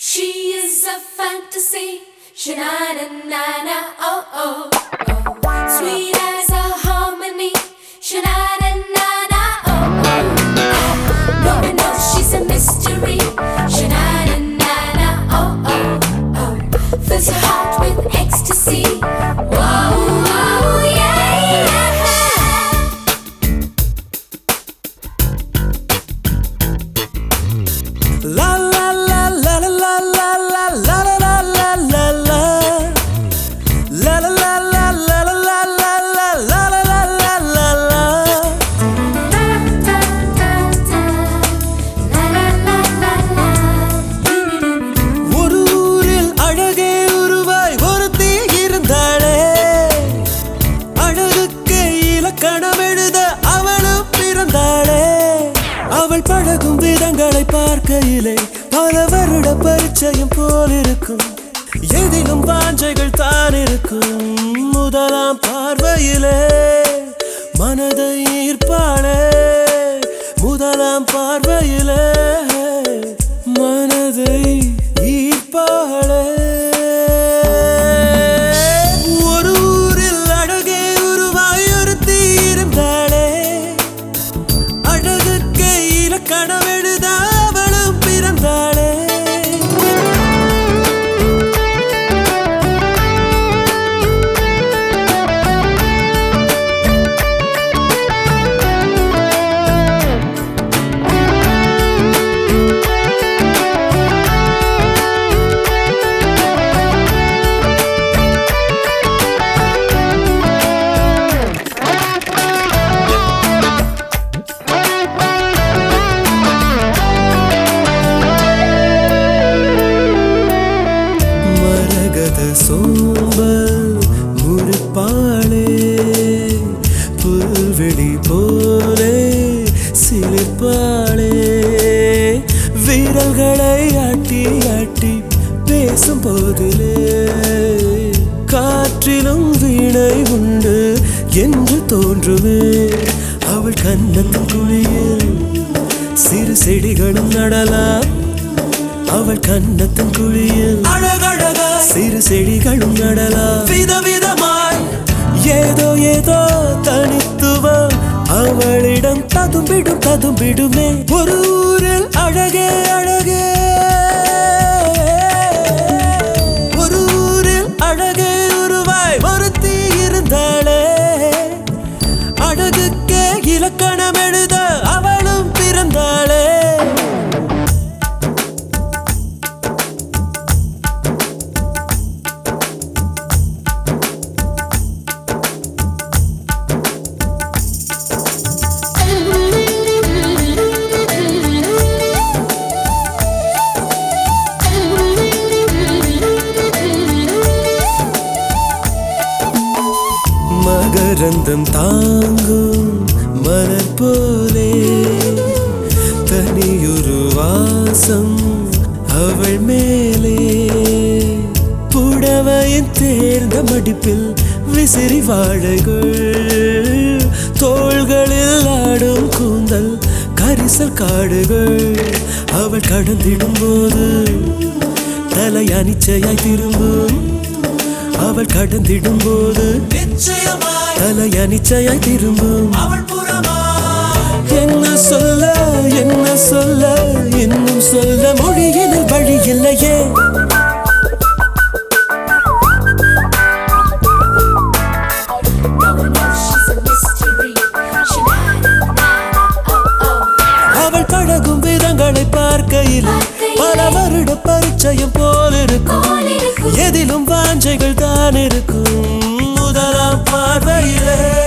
She is a fantasy. Shanana, oh, oh, oh. Sweet as a harmony. Shanana, உங்களை பார்க்கையிலே பல வருட பரிச்சயம் போல் இருக்கும். எதிலும் வாஞ்சைகள் தான் இருக்கும். முதலாம் பார்வையிலே மனதை ஈர்ப்பாளே. முதலாம் பார்வையிலே சோம்பல் முறுப்பாளே புல்வெளி போலே சிலிர்ப்பாளே விரல்களை ஆட்டி ஆட்டி பேசும் போதிலே காற்றிலும் வீணை உண்டு என்று தோன்றுமே. அவள் கண்ணத்தின் குழியில் சிறு செடிகளும் நடலாம். அவள் கண்ணத்தின் குழியில் அழகழகா சிறு செடிகளும் நடலாம். விதவிதமாய் ஏதோ ஏதோ தனித்துவம். அவளிடம் ததும்பிடும் ததும்பிடுமே. ஒரு ஊரில் அழகே மகரந்தம் தாங்கும் மலர் போலே. தனியொரு வாசம் அவள் மேலே. புடவையின் தேர்ந்த மடிப்பில் விசிறி வாழைகள். தோள்களில் ஆடும் கூந்தல் கரிசல் காடுகள். அவள் கடந்திடும் போது தலையணிச்சையாய் திரும்பும். அவள் கடந்திடும் போது தலைய நிச்சயாய் திரும்பும். என்ன சொல்ல என்ன சொல்ல இன்னும் சொல்ல மொழியில் வழி இல்லையே. அவள் பழகும் விதங்களை பார்க்கையில் பல வருட பரிச்சயம் போலிருக்கும். எதிலும் வாஞ்சைகள் தான் இருக்கும் முதலாம் பார்வையிலே.